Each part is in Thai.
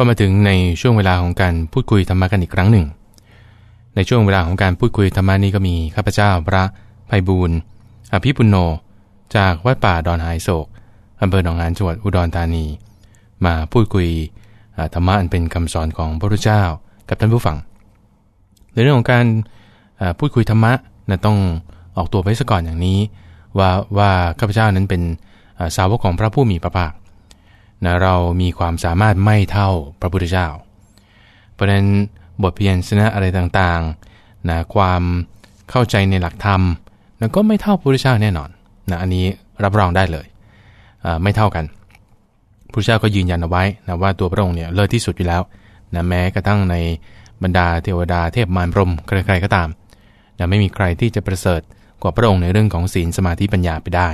ก็มาถึงในช่วงเวลาของการพูดคุยธรรมะกันอีกครั้งหนึ่ง ในช่วงเวลาของการพูดคุยธรรมะนี้ก็มีข้าพเจ้าพระไพบูลอภิปุโน จากวัดป่าดอนหายโศกอำเภอหนองหานจังหวัดอุดรธานี มาพูดคุยธรรมะอันเป็นคำสอนของพระพุทธเจ้ากับท่านผู้ฟัง ในเรื่องของการพูดคุยธรรมะนะต้องออกตัวไปซะก่อนอย่างนี้ ว่าว่าข้าพเจ้านั้นเป็นสาวกของพระผู้มีพระภาค นะเรามีความสามารถไม่เท่าพระพุทธเจ้า เพราะฉะนั้นบทเพียรชนะอะไรต่างๆนะความเข้าใจในหลักธรรมนะก็ไม่เท่าพระพุทธเจ้าแน่นอนนะอันนี้รับรองได้เลย ไม่เท่ากันพระเจ้าก็ยืนยันเอาไว้นะว่าตัวพระองค์เนี่ยเลิศที่สุดอยู่แล้วนะแม้กระทั่งในบรรดาเทวดาเทพมารพรมใครๆก็ตามนะไม่มีใครที่จะประเสริฐกว่าพระองค์ในเรื่องของศีลสมาธิปัญญาไปได้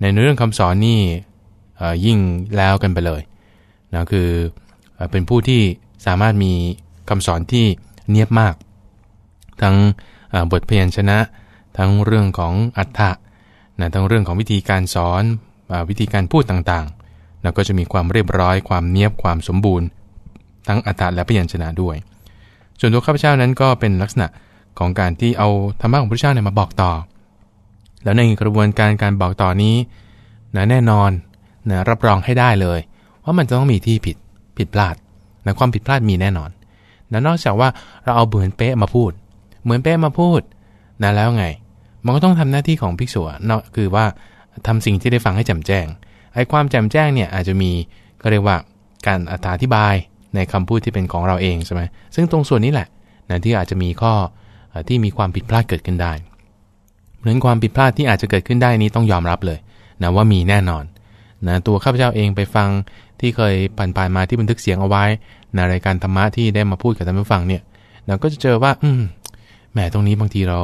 ในเรื่องคำสอนนี่ ยิ่งแล้วกันไปเลยนะคือเป็นผู้ที่สามารถมีคำสอนที่เนียบมาก ทั้งบทเพียนชนะ ทั้งเรื่องของอัฏฐะนะทั้งเรื่องของวิธีการสอนวิธีการพูดต่างๆแล้วก็จะมีความเรียบร้อยความเนียบความสมบูรณ์ ทั้งอัฏฐะและพยัญชนะด้วย ส่วนตัวข้าพเจ้านั้นก็เป็นลักษณะของการที่เอาธรรมะของพระเจ้าเนี่ยมาบอกต่อ แล้วในกระบวนการการบอกต่อนี้นะแน่นอน นะรับรองให้ได้เลย ว่ามันจะต้องมีที่ผิดผิดพลาดนะความผิดพลาดมีแน่นอนนะนอกจากว่าเราเอาเหมือนเป๊ะมาพูด เหมือนเป๊ะมาพูดนะแล้วไง มันก็ต้องทำหน้าที่ของภิกษุเนาะคือว่าทำสิ่งที่ได้ฟังให้แจ่มแจ้งไอ้ความแจ่มแจ้งเนี่ยอาจจะมีก็เรียกว่าการอธิบายในคำพูดที่เป็นของเราเองใช่ไหมซึ่งตรงส่วนนี้แหละนะที่อาจจะมีข้อที่มีความผิดพลาดเกิดขึ้นได้เพราะนั้นความผิดพลาดที่อาจจะเกิดขึ้นได้นี้ต้องยอมรับเลยนะว่ามีแน่นอน นะตัวข้าพเจ้าเองไปฟังที่เคยผ่านๆมาที่บันทึกเสียงเอาไว้ในรายการธรรมะที่ได้มาพูดกับท่านผู้ฟังเนี่ยเราก็จะเจอว่า อืมแหมตรงนี้บางทีเรา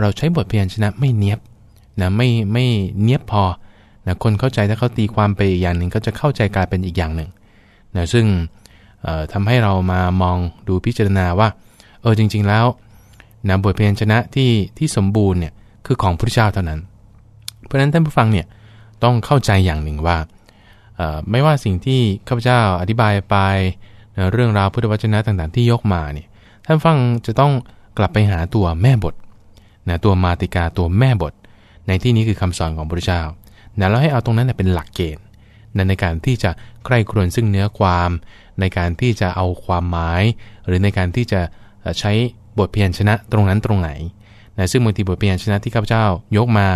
เราใช้บทเพียนชนะไม่เนียบนะไม่ไม่เนียบพอนะคนเข้าใจถ้าเขาตีความไปอีกอย่างหนึ่งก็จะเข้าใจกลายเป็นอีกอย่างหนึ่งนะซึ่งทำให้เรามามองดูพิจารณาว่าเออจริง ๆแล้วนะบทเพียนชนะที่ที่สมบูรณ์เนี่ยคือของพระเจ้าเท่านั้น เพราะฉะนั้นท่านผู้ฟังเนี่ย ต้องเข้าใจอย่างหนึ่งว่า ไม่ว่าสิ่งที่ข้าพเจ้าอธิบายไปเรื่องราวพุทธวจนะต่างๆ ที่ยกมาเนี่ยท่านฟังจะต้องกลับไปหาตัวแม่บทนะตัวมาติกาตัวแม่บท ในที่นี้คือคำสอนของพระเจ้านะแล้วให้เอาตรงนั้นเป็นหลักเกณฑ์ในการที่จะใคร่ครวญซึ่งเนื้อความ ในการที่จะเอาความหมาย หรือในการที่จะใช้บทเพียรชนะตรงนั้นตรงไหนนะซึ่งบางทีบทเพียรชนะที่ข้าพเจ้ายกมา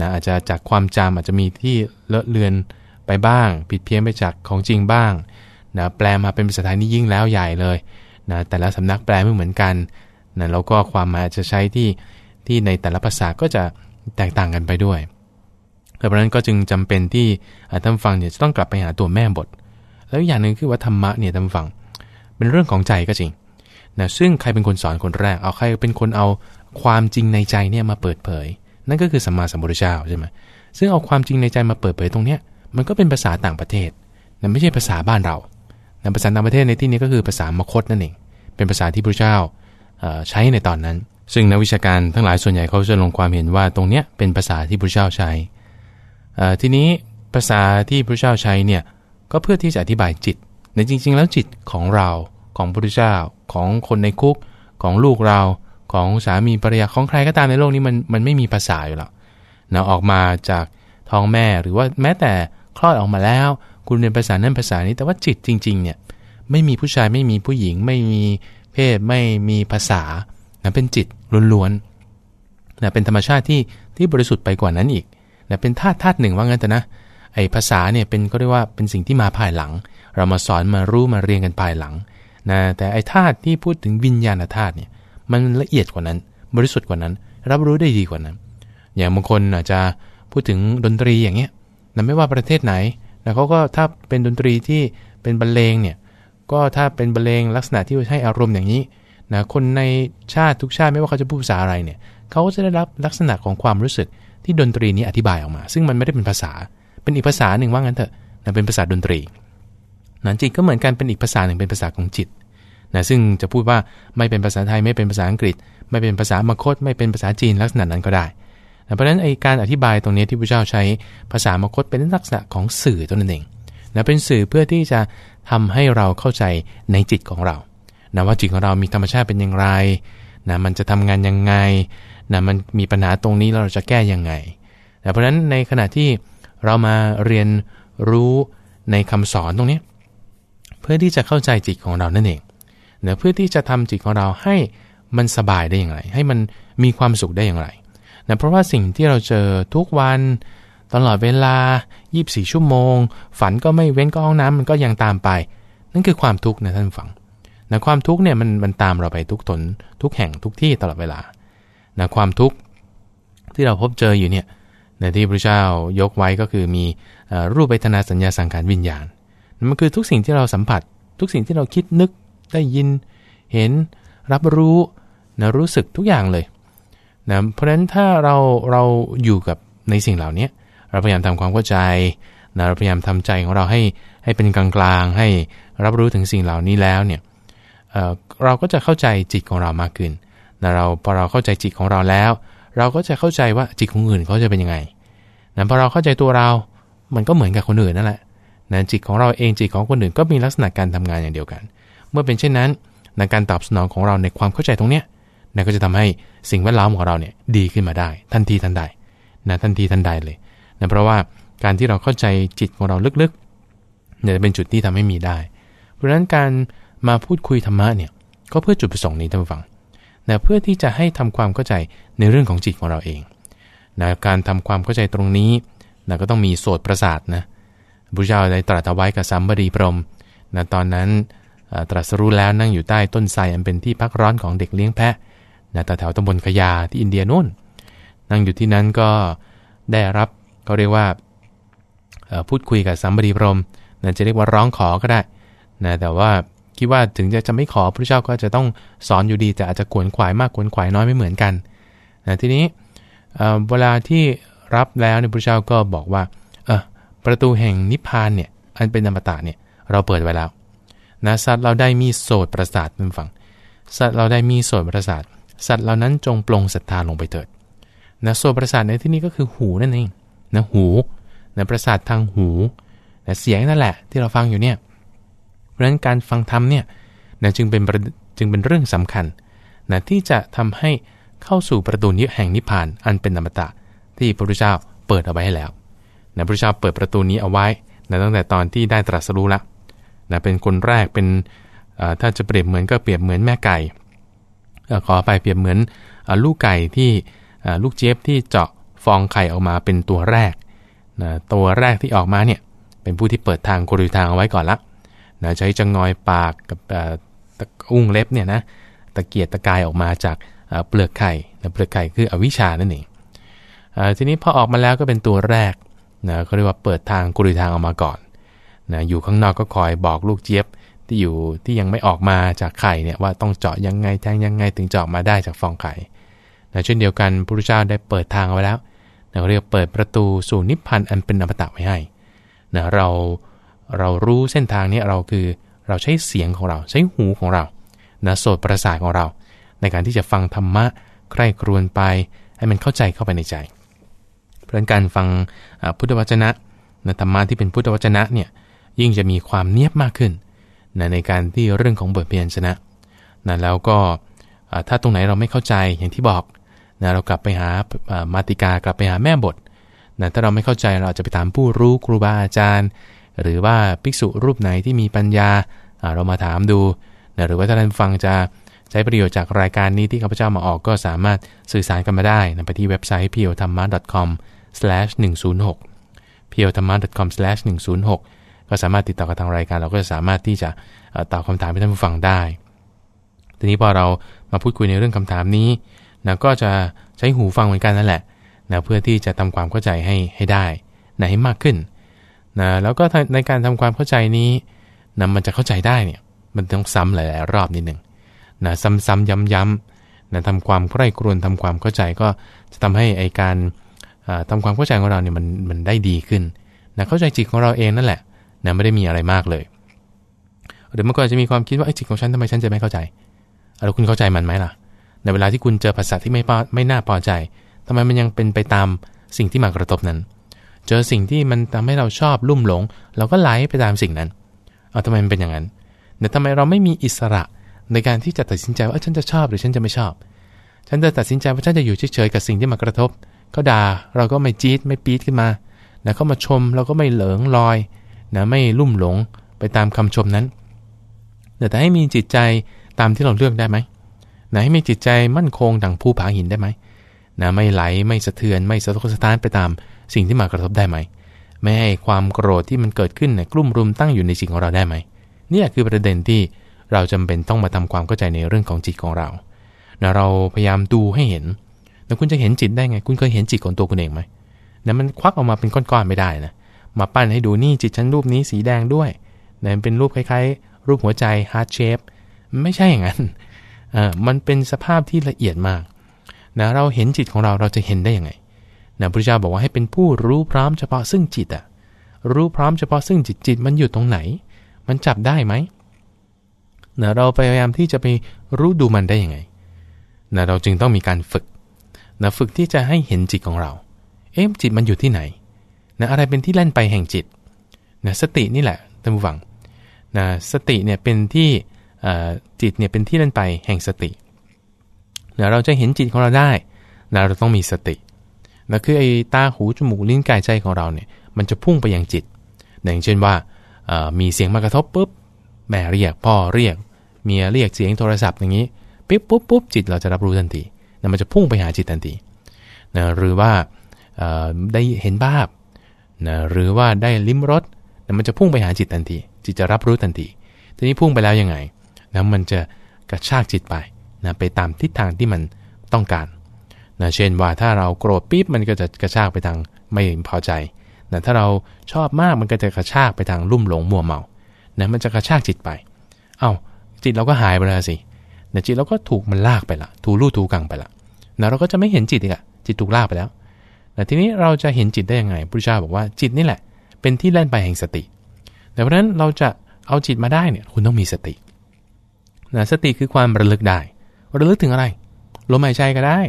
นะอาจจะจากความจำอาจจะมีที่เลอะเลือนไปบ้าง ผิดเพี้ยนไปจากของจริงบ้างนะแปลมาเป็นภาษาไทยนี่ยิ่งแล้วใหญ่เลยนะแต่ละสำนักแปลไม่เหมือนกันนะแล้วก็ความหมายจะใช้ที่ที่ในแต่ละภาษาก็จะแตกต่างกันไปด้วยเพราะนั้นก็จึงจำเป็นที่ท่านฟังเนี่ยจะต้องกลับไปหาตัวแม่บท แล้วอย่างหนึ่งคือว่าธรรมะเนี่ยท่านฟัง เป็นเรื่องของใจก็จริงนะซึ่งใครเป็นคนสอนคนแรก เอาใครเป็นคนเอาความจริงในใจเนี่ยมาเปิดเผย นั่นก็คือสัมมาสัมพุทธเจ้าใช่ไหมซึ่งเอาความจริงในใจมาเปิดเผยตรงเนี้ยมันก็เป็นภาษาต่างประเทศนั่นไม่ใช่ภาษาบ้านเราแต่ภาษาต่างประเทศในที่นี้ก็คือภาษามคตนั่นเอง เป็นภาษาที่พระเจ้าใช้ในตอนนั้น ซึ่งนักวิชาการทั้งหลายส่วนใหญ่เขาจะลงความเห็นว่าตรงเนี้ยเป็นภาษาที่พระเจ้าใช้ทีนี้ภาษาที่พระเจ้าใช้เนี่ยก็เพื่อที่จะอธิบายจิตในจริง ๆ แล้วจิตของเราของพระเจ้าของคนในคุกของลูกเรา ของสามีภรรยาของใครก็ตามในโลกนี้มันมันไม่มีภาษาอยู่แล้วนะออกมาจากท้องแม่หรือว่าแม้แต่คลอดออกมาแล้ว คุณเรียนภาษานั้นภาษานี้ แต่ว่าจิตจริงๆเนี่ยไม่มีผู้ชายไม่มีผู้หญิง ไม่มีเพศไม่มีภาษานะเป็นจิตล้วนๆนะเป็นธรรมชาติที่ที่บริสุทธิ์ไปกว่านั้นอีกนะเป็นธาตุธาตุหนึ่งว่างั้นแต่นะไอภาษาเนี่ยเป็นก็เรียกว่าเป็นสิ่งที่มาภายหลัง เรามาสอนมารู้มาเรียนกันภายหลังนะแต่ไอธาตุที่พูดถึงวิญญาณธาตุเนี่ย มันละเอียดกว่านั้น บริสุทธิ์กว่านั้น รับรู้ได้ดีกว่านั้น อย่างบางคนอาจจะพูดถึงดนตรีอย่างเงี้ยนะไม่ว่าประเทศไหนนะเขาก็ถ้าเป็นดนตรีที่เป็นบรรเลงเนี่ยก็ถ้าเป็นบรรเลงลักษณะที่ให้อารมณ์อย่างนี้นะคนในชาติทุกชาติไม่ว่าเขาจะพูดภาษาอะไรเนี่ยเขาก็จะได้รับลักษณะของความรู้สึกที่ดนตรีนี้อธิบายออกมา ซึ่งมันไม่ได้เป็นภาษา เป็นอีกภาษาหนึ่งว่างั้นเถอะนะเป็นภาษาดนตรีนั้นจิตก็เหมือนกันเป็นอีกภาษาหนึ่งเป็นภาษาของจิต นะซึ่งจะพูดว่าไม่เป็นภาษาไทยไม่เป็นภาษาอังกฤษ ไม่เป็นภาษามคต ไม่เป็นภาษาจีนลักษณะนั้นก็ได้นะเพราะฉะนั้นไอการอธิบายตรงนี้ที่พระเจ้าใช้ภาษามคตเป็นลักษณะของสื่อตัวนั้นเองนะเป็นสื่อเพื่อที่จะทำให้เราเข้าใจในจิตของเรานะว่าจิตของเรามีธรรมชาติเป็นอย่างไรนะมันจะทำงานยังไงนะมันมีปัญหาตรงนี้เราจะแก้ยังไงนะเพราะฉะนั้นในขณะที่เรามาเรียนรู้ในคำสอนตรงนี้ เพื่อที่จะเข้าใจจิตของเรานั่นเอง นะเพื่อที่จะทำจิตของเราให้มันสบายได้อย่างไร ให้มันมีความสุขได้อย่างไรนะเพราะว่าสิ่งที่เราเจอทุกวันตลอดเวลา 24 ชั่วโมง ฝันก็ไม่เว้นก็ห้องน้ำมันก็ยังตามไป นั่นคือความทุกข์นะท่านฟังนะความทุกข์เนี่ยมันมันตามเราไปทุกตนทุกแห่งทุกที่ตลอดเวลานะความทุกข์ที่เราพบเจออยู่เนี่ยในที่พระเจ้ายกไว้ก็คือมีรูปเวทนาสัญญาสังขารวิญญาณ มันคือทุกสิ่งที่เราสัมผัส ทุกสิ่งที่เราคิดนึก ได้ยิน เห็น รับรู้นะรู้สึกทุกอย่างเลยนะเพราะฉะนั้นถ้าเราเราอยู่กับในสิ่งเหล่านี้เราพยายามทำความเข้าใจนะเราพยายามทำใจของเราให้ให้เป็นกลางๆ ให้รับรู้ถึงสิ่งเหล่านี้แล้วเนี่ยเเราก็จะเข้าใจจิตของเรามากขึ้นนะเราพอเราเข้าใจจิตของเราแล้ว เราก็จะเข้าใจว่าจิตของอื่นเขาจะเป็นยังไงนะพอเราเข้าใจตัวเรา มันก็เหมือนกับคนอื่นนั่นแหละนะจิตของเราเองจิตของคนอื่นก็มีลักษณะการทำงานอย่างเดียวกัน เมื่อเป็นเช่นนั้นในการตอบสนองของเราในความเข้าใจตรงเนี้ยนะก็จะทำให้สิ่งแวดล้อมของเราเนี่ยดีขึ้นมาได้ ทันทีทันใดนะทันทีทันใดเลยนะเพราะว่าการที่เราเข้าใจจิตของเราลึกๆเนี่ยเป็นจุดที่ทำให้มีได้ เพราะฉะนั้นการมาพูดคุยธรรมะเนี่ยก็เพื่อจุดประสงค์นี้ท่านผู้ฟังนะเพื่อที่จะให้ทำความเข้าใจในเรื่องของจิตของเราเองนะการทำความเข้าใจตรงนี้นะก็ต้องมีโสตประสาทนะบุญเจ้าได้ตรัสเอาไว้กับสัมบดีพรมนะตอนนั้น ตรัสรู้แล้วนั่งอยู่ใต้ต้นไทรอันเป็นที่พักร้อนของเด็กเลี้ยงแพะนะแถวตำบลขยาที่อินเดียนู่น นั่งอยู่ที่นั้นก็ได้รับเขาเรียกว่าพูดคุยกับสัมบดีพรมนะจะเรียกว่าร้องขอก็ได้นะแต่ว่าคิดว่าถึงจะจะไม่ขอพระเจ้าก็จะต้องสอนอยู่ดี แต่อาจจะขวนขวายมากขวนขวายน้อยไม่เหมือนกันนะทีนี้เวลาที่รับแล้วเนี่ยพระเจ้าก็บอกว่าเออประตูแห่งนิพพานเนี่ยอันเป็นอมตะเนี่ยเราเปิดไว้แล้ว นะสัตว์เราได้มีโสดประสาทเป็นฝั่งสัตว์เราได้มีโสดประสาท สัตว์เหล่านั้นจงปลงศรัทธาลงไปเถิดนะโสดประสาทในที่นี้ก็คือหูนั่นเองนะหูนะประสาททางหูนะเสียงนั่นแหละที่เราฟังอยู่เนี่ยเพราะฉะนั้นการฟังธรรมเนี่ยนะจึงเป็นจึงเป็นเรื่องสำคัญนะที่จะทำให้เข้าสู่ประตูนิแห่งนิพพานอันเป็นอมตะ ที่พระพุทธเจ้าเปิดเอาไว้ให้แล้วนะพระพุทธเจ้าเปิดประตูนี้เอาไว้นะตั้งแต่ตอนที่ได้ตรัสรู้ละ นะเป็นคนแรกเป็นถ้าจะเปรียบเหมือนก็เปรียบเหมือนแม่ไก่ขอไปเปรียบเหมือนลูกไก่ที่ลูกเจี๊ยบที่เจาะฟองไข่ออกมาเป็นตัวแรกนะตัวแรกที่ออกมาเนี่ยเป็นผู้ที่เปิดทางกรุยทางเอาไว้ก่อนละนะใช้จะงอยปากกับอุ้งเล็บเนี่ยนะตะเกียกตะกายออกมาจากเปลือกไข่เปลือกไข่คืออวิชานั่นเองทีนี้พอออกมาแล้วก็เป็นตัวแรกนะเขาเรียกว่าเปิดทางกรุยทางออกมาก่อน นะอยู่ข้างนอกก็คอยบอกลูกเจี๊ยบที่อยู่ที่ยังไม่ออกมาจากไข่เนี่ยว่าต้องเจาะยังไงแทงยังไงถึงเจาะมาได้จากฟองไข่นะเช่นเดียวกันพระพุทธเจ้าได้เปิดทางเอาไว้แล้วนะเรียกเปิดประตูสู่นิพพานอันเป็นอมตะไว้ให้นะเราเรารู้เส้นทางนี้เราคือเราใช้เสียงของเราใช้หูของเรานะโสดประสาทของเรา ในการที่จะฟังธรรมะใคร่ครวญไป ให้มันเข้าใจเข้าไปในใจ เพราะการฟังพุทธวจนะนะธรรมะที่เป็นพุทธวจนะเนี่ย ยิ่งจะมีความเนียบมากขึ้นนะในการที่เรื่องของบทเพียนชนะนะแล้วก็ถ้าตรงไหนเราไม่เข้าใจอย่างที่บอกนะเรากลับไปหามาติกากลับไปหาแม่บทนะถ้าเราไม่เข้าใจเราจะไปถามผู้รู้ครูบาอาจารย์ หรือว่าภิกษุรูปไหนที่มีปัญญา เรามาถามดูนะหรือว่าถ้าท่านฟังจะใช้ประโยชน์จากรายการนี้ที่ข้าพเจ้ามาออกก็สามารถสื่อสารกันมาได้นะไปที่เว็บไซต์ p i o t h a m m a c o m 106 p i o t h a m m a c o m 106 ก็สามารถติดต่อกับทางรายการ เราก็จะสามารถที่จะตอบคาถามให้ท่านผู้ฟังได้ ทีนี้พอเรามาพูดคุยในเรื่องคำถามนี้นะก็จะใช้หูฟังเหมือนกันนั่นแหละนะเพื่อที่จะทำความเข้าใจให้ให้ได้นะให้มากขึ้นนะแล้วก็ในการทำความเข้าใจนี้นะมันจะเข้าใจได้เนี่ยมันต้องซ้ำหลายๆรอบนิดหนึ่งนะซ้ำๆย้ำๆนะทำความใกล้กรวนทำความเข้าใจก็จะทำให้ไอการทำความเข้าใจของเราเนี่ยมันมันได้ดีขึ้นนะเข้าใจจิตของเราเองนั่นแหละ นะไม่ได้มีอะไรมากเลย หรือมันก็จะมีความคิดว่าไอ้จิตของฉันทำไมฉันจะไม่เข้าใจแล้วคุณเข้าใจมันไหมล่ะ ในเวลาที่คุณเจอภาษาที่ไม่ไม่น่าพอใจทำไมมันยังเป็นไปตามสิ่งที่มากระทบนั้น เจอสิ่งที่มันทำให้เราชอบลุ่มหลง เราก็ไหลไปตามสิ่งนั้นเอาทำไมมันเป็นอย่างนั้นแต่ทำไมเราไม่มีอิสระในการที่จะตัดสินใจว่าฉันจะชอบหรือฉันจะไม่ชอบ ฉันจะตัดสินใจว่าฉันจะอยู่เฉยๆกับสิ่งที่มากระทบเขาด่าเราก็ไม่จี๊ดไม่ปี๊ดขึ้นมานะเขามาชมเราก็ไม่เหลิงลอย นะไม่ลุ่มหลงไปตามคำชมนั้นแต่ให้มีจิตใจตามที่เราเลือกได้ไหมนะให้มีจิตใจมั่นคงดังภูผาหินได้ไหมนะไม่ไหลไม่สะเทือนไม่สะทกสะท้านไปตามสิ่งที่มากระทบได้ไหม ไม่ให้ความโกรธที่มันเกิดขึ้นเนี่ยกลุ่มรุมตั้งอยู่ในจิตของเราได้ไหมนี่คือประเด็นที่เราจำเป็นต้องมาทำความเข้าใจในเรื่องของจิตของเรานะเราพยายามดูให้เห็นแล้วคุณจะเห็นจิตได้ไง คุณเคยเห็นจิตของตัวคุณเองไหมนะมันควักออกมาเป็นก้อนๆไม่ได้นะ มาปั้นให้ดูนี่จิตฉันรูปนี้สีแดงด้วยนะเป็นรูปคล้ายๆ รูปหัวใจ heart shape ไม่ใช่อย่างนั้นเออมันเป็นสภาพที่ละเอียดมากนะเราเห็นจิตของเราเราจะเห็นได้ยังไงนะพระเจ้าบอกว่าให้เป็นผู้รู้พร้อมเฉพาะซึ่งจิตอะรู้พร้อมเฉพาะซึ่งจิตจิตมันอยู่ตรงไหน มันจับได้ไหมนะเราพยายามที่จะไปรู้ดูมันได้ยังไงนะเราจึงต้องมีการฝึกนะฝึกที่จะให้เห็นจิตของเรา เอ๊ะจิตมันอยู่ที่ไหน นะอะไรเป็นที่เล่นไปแห่งจิตนะสตินี่แหละท่านผู้ฟังนะสติเนี่ยเป็นที่จิตเนี่ยเป็นที่เล่นไปแห่งสตินะเราจะเห็นจิตของเราได้นะเราต้องมีสตินะคือไอ้ตาหูจมูกลิ้นกายใจของเราเนี่ยมันจะพุ่งไปยังจิตอย่างเช่นว่ามีเสียงมากระทบปุ๊บแม่เรียกพ่อเรียก เมียเรียกเสียงโทรศัพท์อย่างนี้ปิ๊บปุ๊บปุ๊บจิตเราจะรับรู้ทันทีนะมันจะพุ่งไปหาจิตทันทีนะหรือว่าได้เห็นภาพ นะหรือว่าได้ลิ้มรสนะมันจะพุ่งไปหาจิตทันที จิตจะรับรู้ทันที ทีนี้พุ่งไปแล้วยังไงนะมันจะกระชากจิตไปนะไปตามทิศทางที่มันต้องการนะเช่นว่าถ้าเราโกรธปิ๊บมันก็จะกระชากไปทางไม่พอใจนะถ้าเราชอบมากมันก็จะกระชากไปทางลุ่มหลงมัวเมานะมันจะกระชากจิตไป เอา้าจิตเราก็หายไปแล้วสินะจิตเราก็ถูกมันลากไปละถูลู่ถูกังไปละนะเราก็จะไม่เห็นจิตอีกอะจิตถูกลากไปแล้ว แต่ทีนี้เราจะเห็นจิตได้ยังไงพระเจ้าบอกว่าจิตนี่แหละ เป็นที่เล่นไปแห่งสติแต่เพราะนั้นเราจะเอาจิตมาได้เนี่ยคุณต้องมีสตินะสติคือความระลึกได้ ระลึกถึงอะไร ลมหายใจก็ได้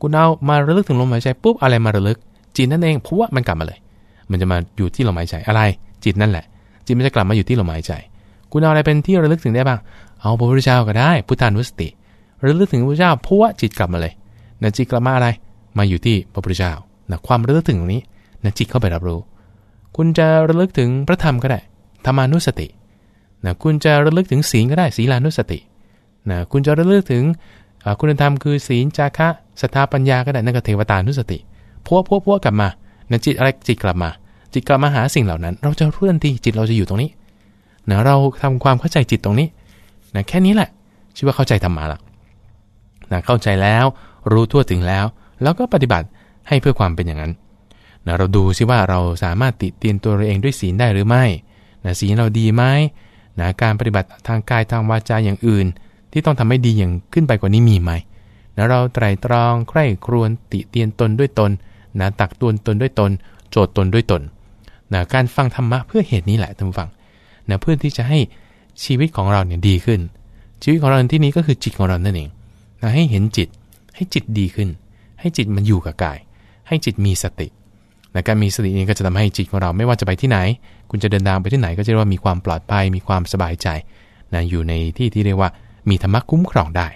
คุณเอามาระลึกถึงลมหายใจปุ๊บอะไรมาระลึก จิตนั่นเองเพราะว่ามันกลับมาเลย มันจะมาอยู่ที่ลมหายใจอะไร จิตนั่นแหละ จิตมันจะกลับมาอยู่ที่ลมหายใจ คุณเอาอะไรเป็นที่ระลึกถึงได้บ้าง เอาพระพุทธเจ้าก็ได้ พุทธานุสติ ระลึกถึงพระพุทธเจ้าเพราะว่าจิตกลับมาเลยนะจิตกลับมาอะไร มาอยู่ที่พระพุทธเจ้า นะความระลึกถึงตรงนี้นะจิตเข้าไปรับรู้ คุณจะระลึกถึงพระธรรมก็ได้ธรรมานุสตินะคุณจะระลึกถึงศีลก็ได้ศีลานุสตินะคุณจะระลึกถึงคุณธรรมคือศีลจาคะสถาปัญญาก็ได้นั่นก็เทวตานุสติพวกพวกพวกกลับมานะจิตอะไรจิตกลับมา จิตกลับมาหาสิ่งเหล่านั้น เราจะรู้ทันทีจิตเราจะอยู่ตรงนี้นะเราทำความเข้าใจจิตตรงนี้นะแค่นี้แหละชื่อว่าเข้าใจธรรมะละนะเข้าใจแล้วรู้ทั่วถึงแล้ว แล้วก็ปฏิบัติ ให้เพื่อความเป็นอย่างนั้นนะเราดูซิว่าเราสามารถติเตียนตัวเราเองด้วยศีลได้หรือไม่นะศีลเราดีไหมนะการปฏิบัติทางกายทางวาจาอย่างอื่น ที่ต้องทำให้ดีอย่างขึ้นไปกว่านี้มีไหมนะเราไตรตรองใคร่ครวญติเตียนตนด้วยตนนะตักตวนตนด้วยตน โจทย์ตนด้วยตนนะการฟังธรรมะเพื่อเหตุนี้แหละท่านฟังนะเพื่อที่จะให้ชีวิตของเราเนี่ยดีขึ้น ชีวิตของเราที่นี้ก็คือจิตของเรานั่นเองนะให้เห็นจิตให้จิตดีขึ้น ให้จิตมันอยู่กับกาย ให้จิตมีสติและการมีสตินี้ก็จะทำให้จิตของเราไม่ว่าจะไปที่ไหน คุณจะเดินทางไปที่ไหนก็จะเรียกว่ามีความปลอดภัยมีความสบายใจนะอยู่ในที่ที่เรียกว่ามีธรรมะคุ้มครองได้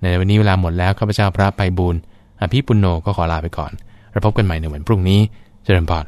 ในวันนี้เวลาหมดแล้วข้าพเจ้าพระไปบุญอภิปุโนก็ขอลาไปก่อนเราพบกันใหม่ในวันพรุ่งนี้เจริญพร